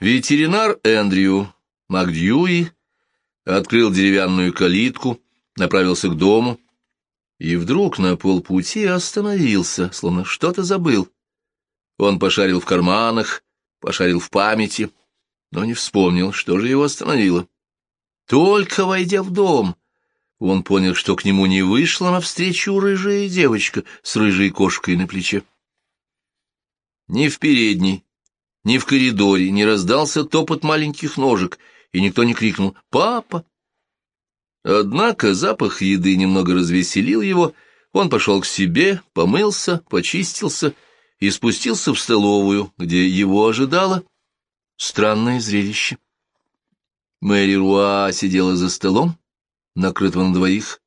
Ветеринар Эндрю Макдьюи открыл деревянную калитку, направился к дому и вдруг на полпути остановился, словно что-то забыл. Он пошарил в карманах, пошарил в памяти, но не вспомнил, что же его остановило. Только войдя в дом, он понял, что к нему не вышла навстречу рыжая девочка с рыжей кошкой на плече. Ни в передней, ни в коридоре не раздался топот маленьких ножек, и никто не крикнул «Папа!». Однако запах еды немного развеселил его, он пошел к себе, помылся, почистился и спустился в столовую, где его ожидало странное зрелище. Мэри Руа сидела за столом, накрытого на двоих.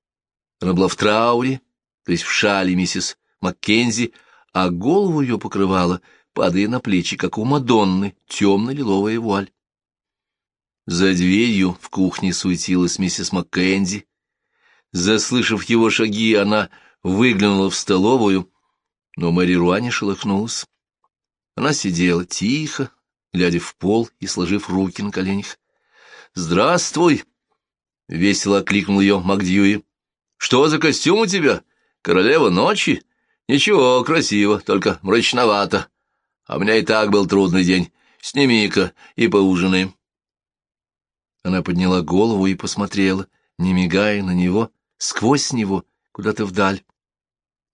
Она была в трауре, то есть в шале миссис Маккензи, а голову ее покрывала, падая на плечи, как у Мадонны, темно-лиловая вуаль. За дверью в кухне суетилась миссис Маккензи. Заслышав его шаги, она выглянула в столовую, но Мэри Руа не шелохнулась. Она сидела тихо, глядя в пол и сложив руки на коленях. «Здравствуй!» — весело окликнул ее Макдьюи. «Что за костюм у тебя? Королева ночи? Ничего, красиво, только мрачновато. А у меня и так был трудный день. Сними-ка и поужинаем». Она подняла голову и посмотрела, не мигая на него, сквозь него, куда-то вдаль.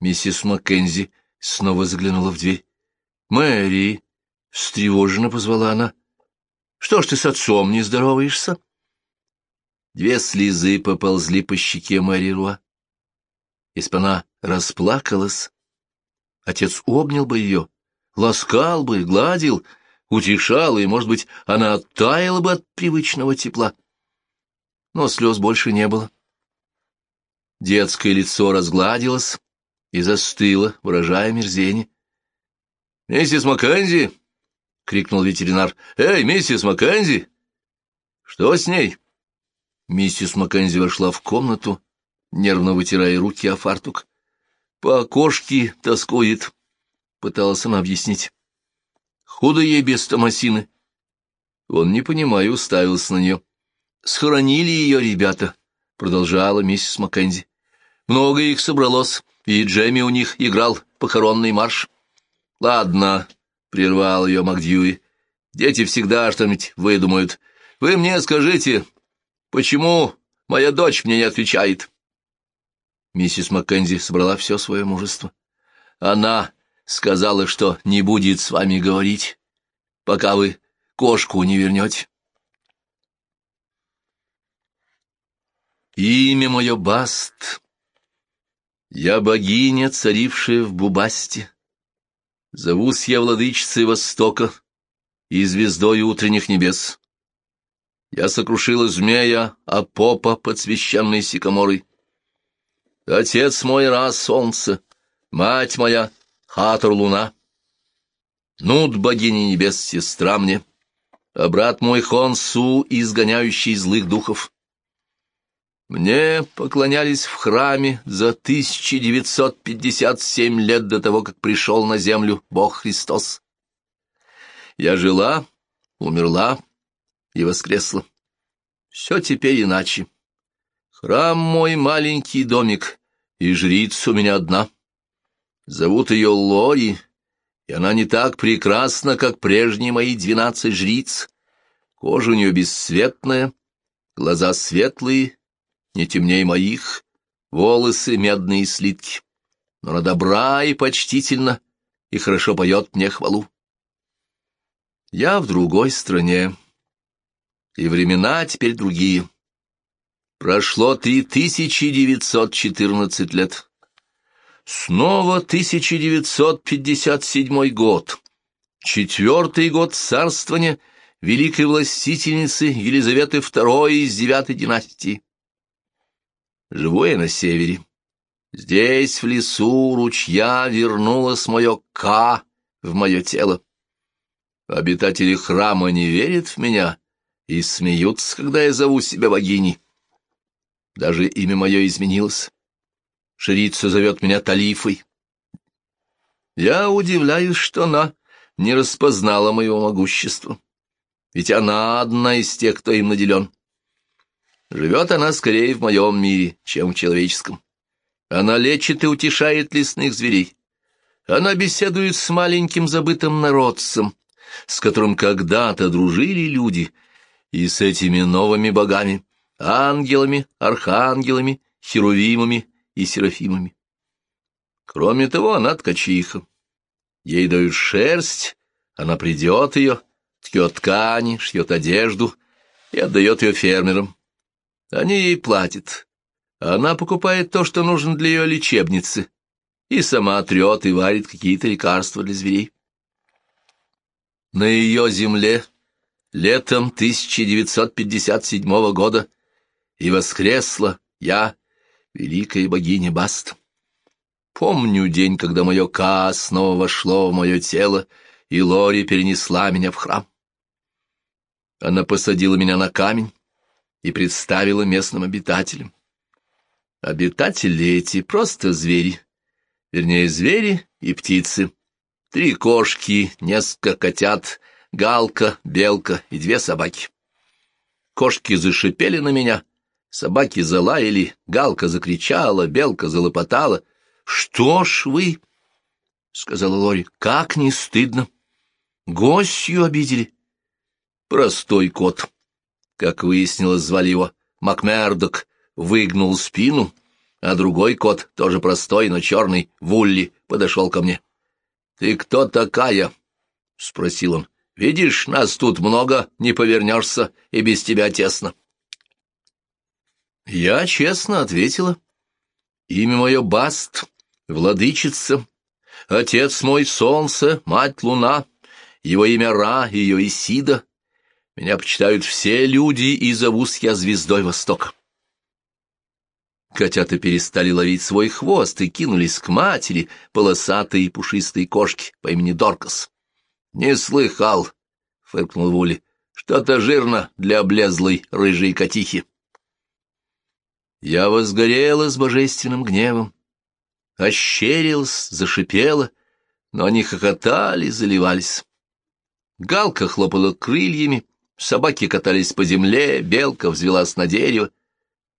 Миссис Маккензи снова заглянула в дверь. «Мэри!» — встревоженно позвала она. Что ж ты с отцом не здороваешься? Две слезы поползли по щеке Мэри Руа. Если расплакалась, отец обнял бы ее, ласкал бы, гладил, утешал, и, может быть, она оттаяла бы от привычного тепла. Но слез больше не было. Детское лицо разгладилось и застыло, выражая мерзение. — Миссис Маккензи! — крикнул ветеринар. «Эй, миссис Маккензи!» «Что с ней?» Миссис Маккензи вошла в комнату, нервно вытирая руки о фартук. «По окошке тоскует», — пыталась она объяснить. «Худо ей без Томасины». Он, не понимая, уставился на нее. «Схоронили ее ребята», — продолжала миссис Маккензи. «Много их собралось, и Джемми у них играл похоронный марш». «Ладно», прервал ее Макдьюи. Дети всегда что-нибудь выдумают. Вы мне скажите, почему моя дочь мне не отвечает? Миссис Маккензи собрала все свое мужество. Она сказала, что не будет с вами говорить, пока вы кошку не вернете. Имя мое Баст. Я богиня, царившая в Бубасте. Зовусь я владычицей Востока и звездой утренних небес. Я сокрушила змея, а попа под священной сикоморой. Отец мой раз солнце, мать моя хатор луна. Нут богини небес, сестра мне, а брат мой Хонсу, изгоняющий злых духов. Мне поклонялись в храме за 1957 лет до того, как пришел на землю Бог Христос. Я жила, умерла и воскресла. Все теперь иначе. Храм мой маленький домик, и жрица у меня одна. Зовут ее Лори, и она не так прекрасна, как прежние мои двенадцать жриц. Кожа у нее бесцветная, глаза светлые, не темней моих, волосы медные слитки, но она добра и почтительна, и хорошо поет мне хвалу. Я в другой стране, и времена теперь другие. Прошло три тысячи девятьсот четырнадцать лет. Снова 1957 год, четвертый год царствования великой властительницы Елизаветы II из девятой династии. Живу я на севере. Здесь, в лесу, ручья вернулось мое К в мое тело. Обитатели храма не верят в меня и смеются, когда я зову себя богиней. Даже имя мое изменилось. Шрица зовет меня Талифой. Я удивляюсь, что она не распознала моего могущества. ведь она одна из тех, кто им наделен. Живет она скорее в моем мире, чем в человеческом. Она лечит и утешает лесных зверей. Она беседует с маленьким забытым народцем, с которым когда-то дружили люди, и с этими новыми богами, ангелами, архангелами, херувимами и серафимами. Кроме того, она ткачиха. Ей дают шерсть, она придет ее, ткет ткани, шьет одежду и отдает ее фермерам. Они ей платят. Она покупает то, что нужно для ее лечебницы, и сама трет и варит какие-то лекарства для зверей. На ее земле летом 1957 года и воскресла я, великая богиня Баст. Помню день, когда мое Ка снова вошло в мое тело, и Лори перенесла меня в храм. Она посадила меня на камень и представила местным обитателям. Обитатели эти просто звери, вернее, звери и птицы. Три кошки, несколько котят, галка, белка и две собаки. Кошки зашипели на меня, собаки залаяли, галка закричала, белка залопотала — что ж вы, — сказала Лори, — как не стыдно. Гостью обидели. Простой кот. Как выяснилось, звали его Макмердок, выгнул спину, а другой кот, тоже простой, но черный, Вулли, подошел ко мне. — Ты кто такая? — спросил он. — Видишь, нас тут много, не повернешься, и без тебя тесно. Я честно ответила. Имя мое Баст, владычица, отец мой солнце, мать луна, его имя Ра, ее Исида. Меня почитают все люди, и зовусь я звездой Востока. Котята перестали ловить свой хвост и кинулись к матери, полосатой и пушистой кошки по имени Доркас. — Не слыхал, — фыркнул Вули, — что-то жирно для облезлой рыжей котихи. Я возгорела с божественным гневом ощерилась, зашипела, но они хохотали, заливались. Галка хлопала крыльями, собаки катались по земле, белка взвелась на дерево.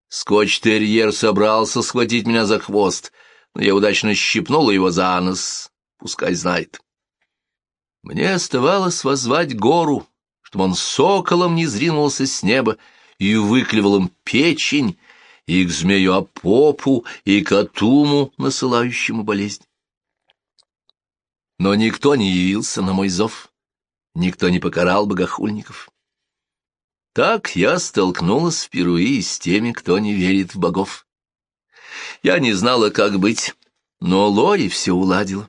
Скотч-терьер собрался схватить меня за хвост, но я удачно щипнула его за нос, пускай знает. Мне оставалось воззвать гору, чтобы он соколом не зринулся с неба и выклевал им печень, и к змею Апопу, и к Атуму, насылающему болезнь. Но никто не явился на мой зов, никто не покарал богохульников. Так я столкнулась впервые с теми, кто не верит в богов. Я не знала, как быть, но Лори все уладила.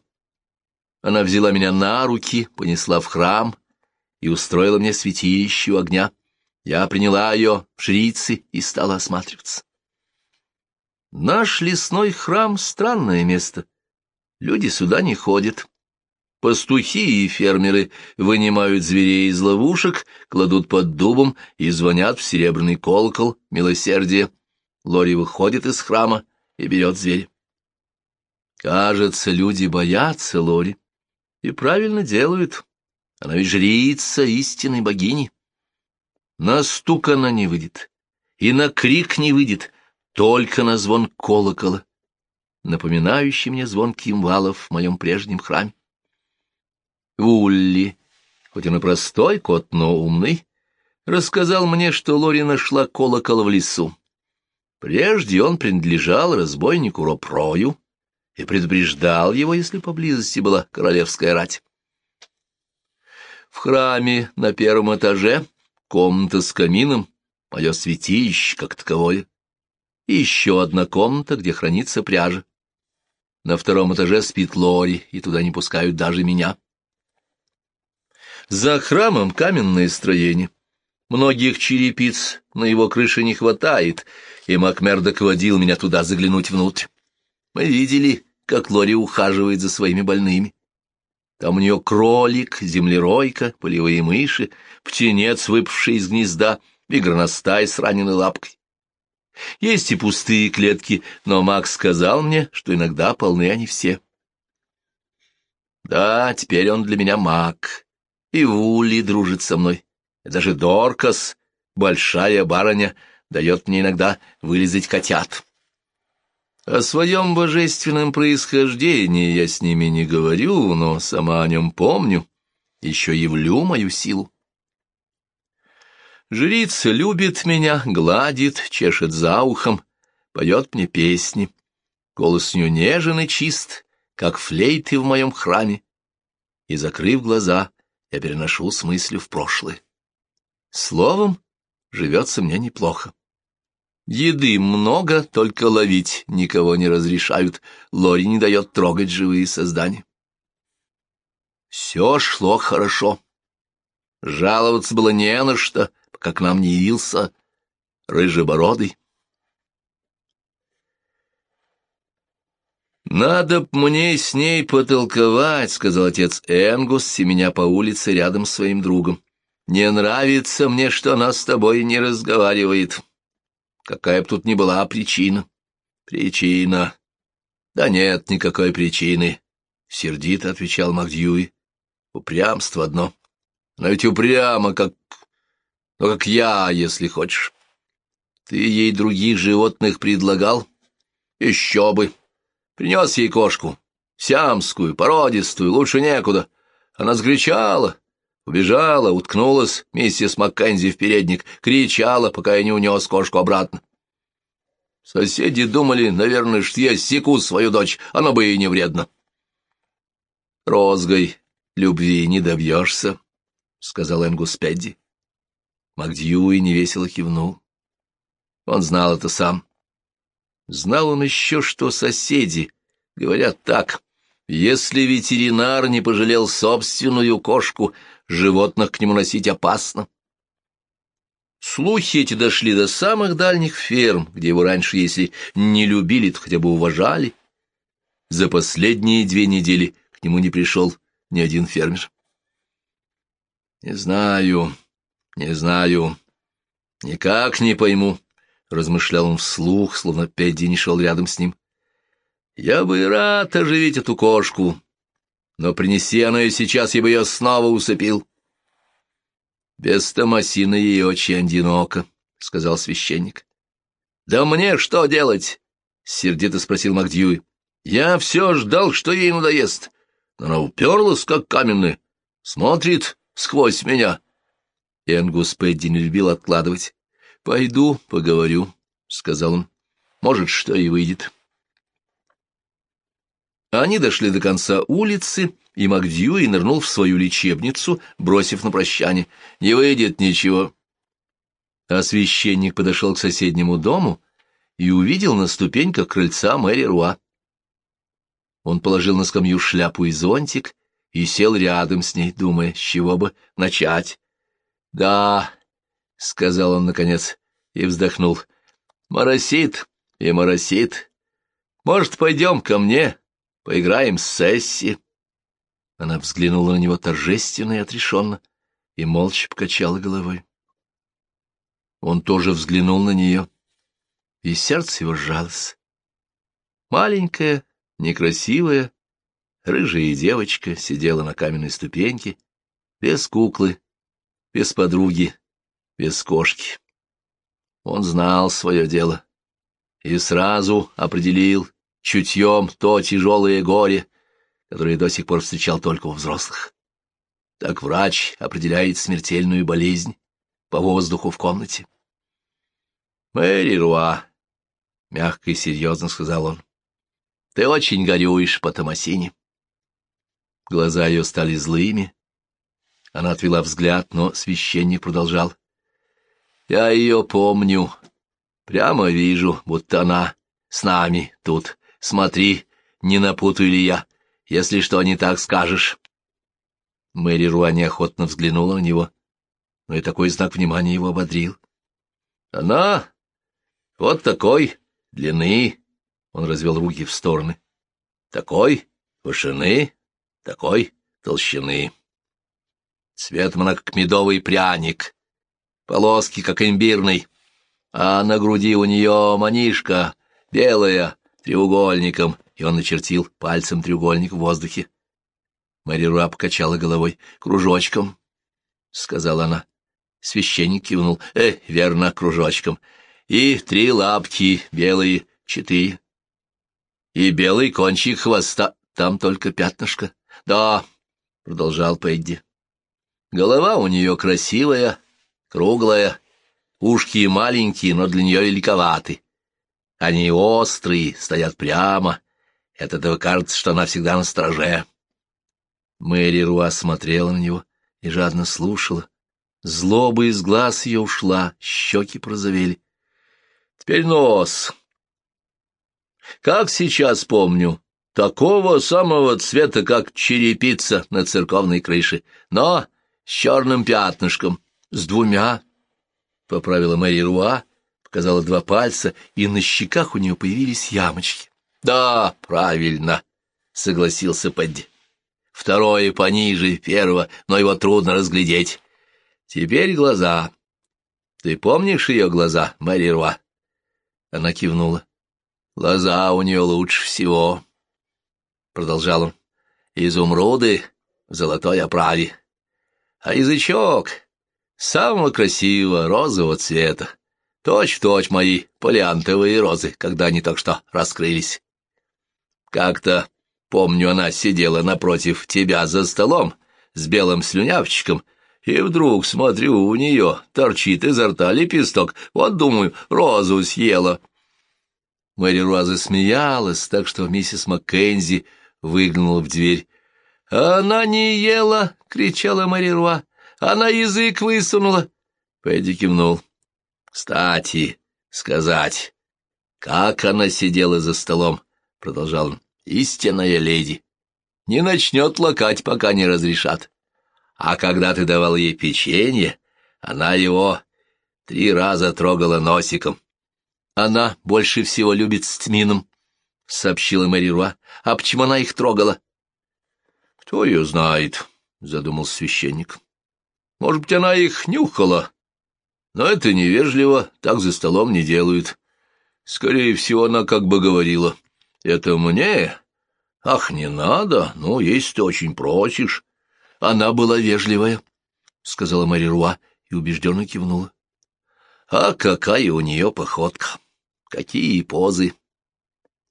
Она взяла меня на руки, понесла в храм и устроила мне святилище у огня. Я приняла ее в жрицы и стала осматриваться. Наш лесной храм — странное место. Люди сюда не ходят. Пастухи и фермеры вынимают зверей из ловушек, кладут под дубом и звонят в серебряный колокол милосердия. Лори выходит из храма и берет зверя. Кажется, люди боятся Лори. И правильно делают. Она ведь жрица истинной богини. На стук она не выйдет, и на крик не выйдет, только на звон колокола, напоминающий мне звон кимвалов в моем прежнем храме. Улли, хоть он и простой кот, но умный, рассказал мне, что Лори нашла колокол в лесу. Прежде он принадлежал разбойнику Ропрою и предупреждал его, если поблизости была королевская рать. В храме на первом этаже комната с камином, мое святилище как таковое и еще одна комната, где хранится пряжа. На втором этаже спит Лори, и туда не пускают даже меня. За храмом каменное строение. Многих черепиц на его крыше не хватает, и Макмердок водил меня туда заглянуть внутрь. Мы видели, как Лори ухаживает за своими больными. Там у нее кролик, землеройка, полевые мыши, птенец, выпавший из гнезда, и горностай с раненой лапкой. Есть и пустые клетки, но Макс сказал мне, что иногда полны они все. Да, теперь он для меня маг, и Вули дружит со мной, даже Доркас, большая барыня, дает мне иногда вылезать котят. О своем божественном происхождении я с ними не говорю, но сама о нем помню, еще явлю мою силу. Жрица любит меня, гладит, чешет за ухом, поет мне песни. Голос у нее нежен и чист, как флейты в моем храме. И, закрыв глаза, я переношу с мыслью в прошлое. Словом, живется мне неплохо. Еды много, только ловить никого не разрешают. Лори не дает трогать живые создания. Все шло хорошо. Жаловаться было не на что, пока к нам не явился рыжебородый. «Надо б мне с ней потолковать», — сказал отец Энгус, семеня по улице рядом с своим другом. «Не нравится мне, что она с тобой не разговаривает». Какая бы тут ни была причина. Причина. Да нет никакой причины, — сердито отвечал Макдьюи. Упрямство одно. Но ведь упрямо, как... Ну, как я, если хочешь. Ты ей других животных предлагал? Еще бы. Принес ей кошку. Сиамскую, породистую, лучше некуда. Она сгречала, Убежала, уткнулась миссис Маккензи в передник, кричала, пока я не унес кошку обратно. Соседи думали, наверное, что я секу свою дочь, оно бы и не вредно. Розгой любви не добьешься, — сказал Энгус Педди. Макдьюи невесело кивнул. Он знал это сам. Знал он еще, что соседи говорят так. Если ветеринар не пожалел собственную кошку, животных к нему носить опасно. Слухи эти дошли до самых дальних ферм, где его раньше, если не любили, то хотя бы уважали. За последние две недели к нему не пришел ни один фермер. «Не знаю, не знаю, никак не пойму», — размышлял он вслух, словно Педди не шел рядом с ним. «Я бы рад оживить эту кошку, но принеси она ее сейчас, я бы ее снова усыпил. — Без Томасина ей очень одиноко, — сказал священник. — Да мне что делать? — сердито спросил Макдьюи. — Я все ждал, что ей надоест, но она уперлась, как каменная, смотрит сквозь меня. Энгус Пэдди не любил откладывать. — Пойду поговорю, — сказал он. — Может, что и выйдет. — они дошли до конца улицы, и Макдьюи нырнул в свою лечебницу, бросив на прощание. «Не выйдет ничего». А священник подошел к соседнему дому и увидел на ступеньках крыльца Мэри Руа. Он положил на скамью шляпу и зонтик и сел рядом с ней, думая, с чего бы начать. «Да», — сказал он наконец и вздохнул, — «моросит и моросит. Может, пойдем ко мне?» Поиграем с Сесси. Она взглянула на него торжественно и отрешенно и молча покачала головой. Он тоже взглянул на нее, и сердце его сжалось. Маленькая, некрасивая, рыжая девочка сидела на каменной ступеньке, без куклы, без подруги, без кошки. Он знал свое дело и сразу определил, чутьем то тяжелое горе, которое до сих пор встречал только у взрослых. Так врач определяет смертельную болезнь по воздуху в комнате. «Мэри Руа», — мягко и серьезно сказал он, — «ты очень горюешь по Томасине». Глаза ее стали злыми. Она отвела взгляд, но священник продолжал. «Я ее помню. Прямо вижу, будто она с нами тут, Смотри, не напутаю ли я, если что не так скажешь. Мэри Руа неохотно взглянула на него, но и такой знак внимания его ободрил. Она вот такой длины, он развел руки в стороны, такой вышины, такой толщины. Цветом она как медовый пряник, полоски как имбирный, а на груди у нее манишка белая, треугольником, и он начертил пальцем треугольник в воздухе. Мэри Руа покачала головой. «Кружочком», — сказала она. Священник кивнул. «Э, верно, кружочком. И три лапки белые, четыре. И белый кончик хвоста. Там только пятнышко. Да, — продолжал Пэдди. Голова у нее красивая, круглая, ушки маленькие, но для нее великоваты. Они острые, стоят прямо. От этого кажется, что она всегда на страже. Мэри Руа смотрела на него и жадно слушала. Злоба из глаз ее ушла, щеки прозовели. Теперь нос. Как сейчас помню, такого самого цвета, как черепица на церковной крыше, но с черным пятнышком, с двумя, — поправила Мэри Руа, показала два пальца, и на щеках у нее появились ямочки. — Да, правильно, — согласился Падди. Второе пониже первого, но его трудно разглядеть. Теперь глаза. Ты помнишь ее глаза, Мэри Руа? Она кивнула. Глаза у нее лучше всего. Продолжал он. Изумруды в золотой оправе. А язычок самого красивого розового цвета. Точь-в-точь мои полиантовые розы, когда они только что раскрылись. Как-то, помню, она сидела напротив тебя за столом с белым слюнявчиком и вдруг, смотрю, у нее торчит изо рта лепесток. Вот, думаю, розу съела. Мэри Роза смеялась, так что миссис Маккензи выглянула в дверь. «Она не ела!» — кричала Мэри Руа. «Она язык высунула!» Пэдди кивнул. «Кстати, сказать, как она сидела за столом!» — продолжал он. «Истинная леди! Не начнет лакать, пока не разрешат. А когда ты давал ей печенье, она его три раза трогала носиком. Она больше всего любит с тмином, — сообщила Мэри Руа. — А почему она их трогала? — Кто ее знает, — задумал священник. — Может быть, она их нюхала. Но это невежливо, так за столом не делают. Скорее всего, она как бы говорила. — Это мне? Ах, не надо, ну, если ты очень просишь. Она была вежливая, — сказала Мэри Руа и убежденно кивнула. А какая у нее походка! Какие позы!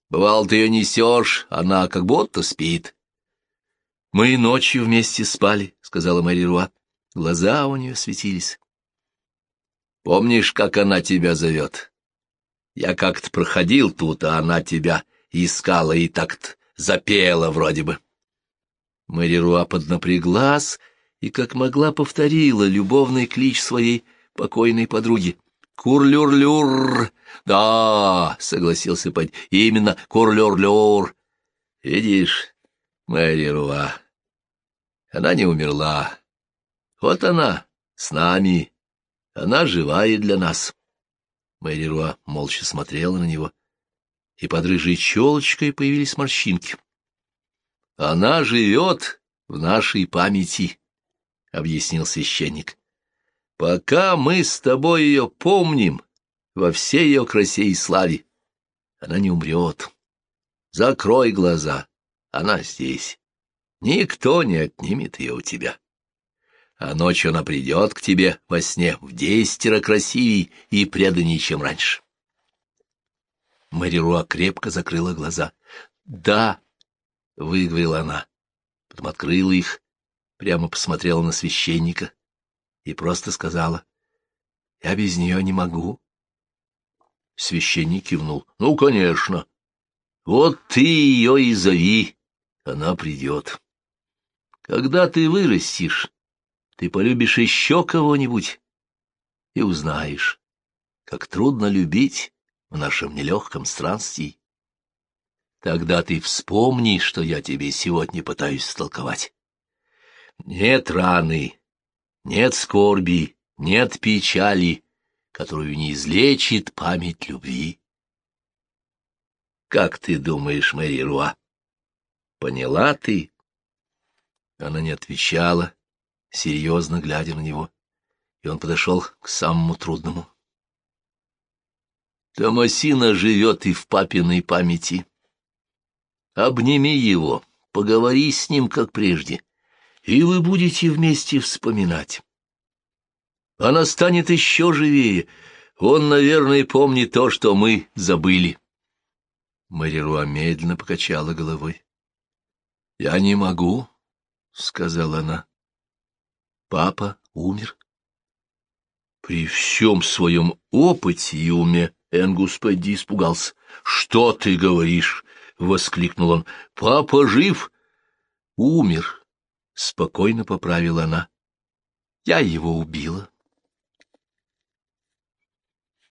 Бывало, ты ее несешь, она как будто спит. — Мы ночью вместе спали, — сказала Мэри Руа. Глаза у нее светились. — Помнишь, как она тебя зовет? Я как-то проходил тут, а она тебя искала и так-то запела вроде бы. Мэри Руа поднапряглась и, как могла, повторила любовный клич своей покойной подруги. «Курлюр-люр!» «Да!» — согласился Пэдди. «Именно курлюр-люр!» «Видишь, Мэри Руа, она не умерла. Вот она, с нами. Она живая для нас». Мэри Руа молча смотрела на него, и под рыжей челочкой появились морщинки. Она живет в нашей памяти, — объяснил священник. Пока мы с тобой ее помним во всей ее красе и славе, она не умрет. Закрой глаза, она здесь. Никто не отнимет ее у тебя. А ночью она придет к тебе во сне в десятеро красивей и преданней, чем раньше. Мэри Руа крепко закрыла глаза. — Да, — выговорила она, потом открыла их, прямо посмотрела на священника и просто сказала, — Я без нее не могу. Священник кивнул. — Ну, конечно. Вот ты ее и зови, она придет. Когда ты вырастешь, ты полюбишь еще кого-нибудь и узнаешь, как трудно любить в нашем нелегком странстве. Тогда ты вспомни, что я тебе сегодня пытаюсь столковать. Нет раны, нет скорби, нет печали, которую не излечит память любви. Как ты думаешь, Мэри Руа? Поняла ты? Она не отвечала, серьезно глядя на него, и он подошел к самому трудному. Томасина живет и в папиной памяти. Обними его, поговори с ним, как прежде, и вы будете вместе вспоминать. Она станет еще живее. Он, наверное, помнит то, что мы забыли. Мэри Руа медленно покачала головой. — Я не могу, — сказала она. — Папа умер. При всем своем опыте и уме Энгус Пэдди испугался. — Что ты говоришь? — воскликнул он. — Папа жив? — Умер, — спокойно поправила она. — Я его убила.